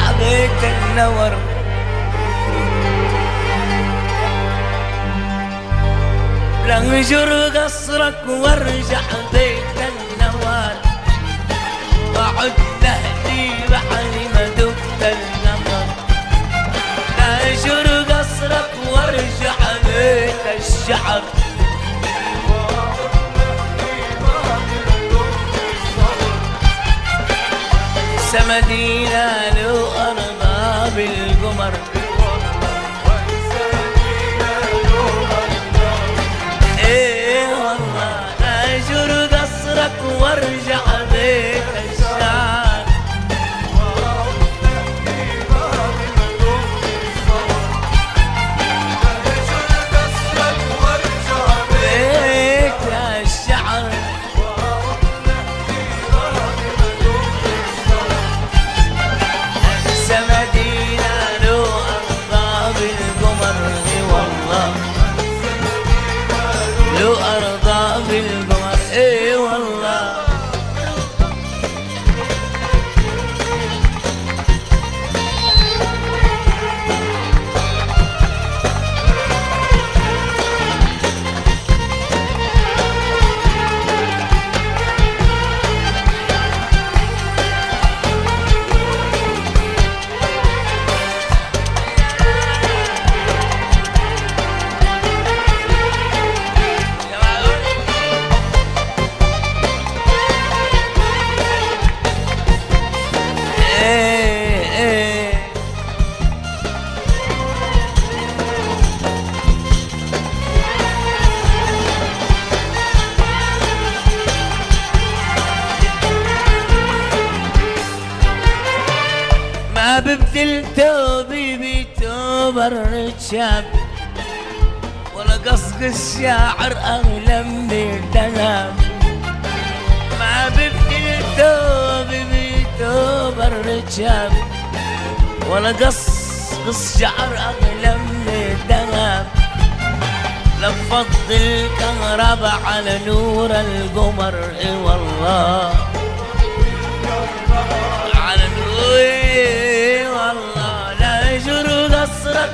بيت النور لانجر قصرك وارجع بيت النور واعد لهدي بعد ما دقت النمر. لانجر قصرك وارجع بيت الشعر. سمدينا بالقمر إيه والله أجر قصرك وارجع. أرضى ما ببدل توبي بتوب الرجاب ولا قصقص شاعر أغلى من الذهب ما ببدل توبي بتوب الرجاب ولا قص قص شعر أغلى من الذهب لفض الكهرباء على نور القمر اي والله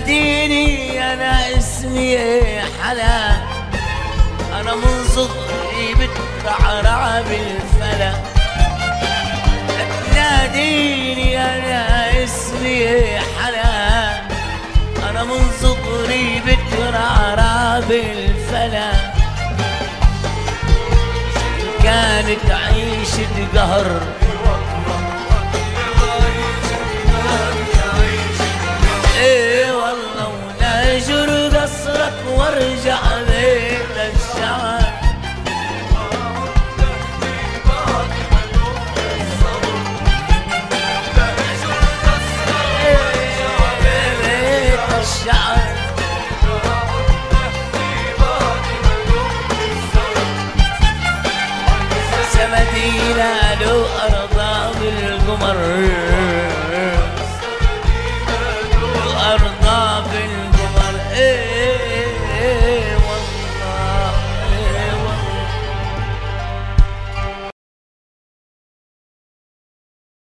ناديني أنا اسمي حلا أنا من صغري بترعرع بالفلا ناديني أنا اسمي حلا أنا من صغري بترعرع بالفلا كانت عيشة قهر need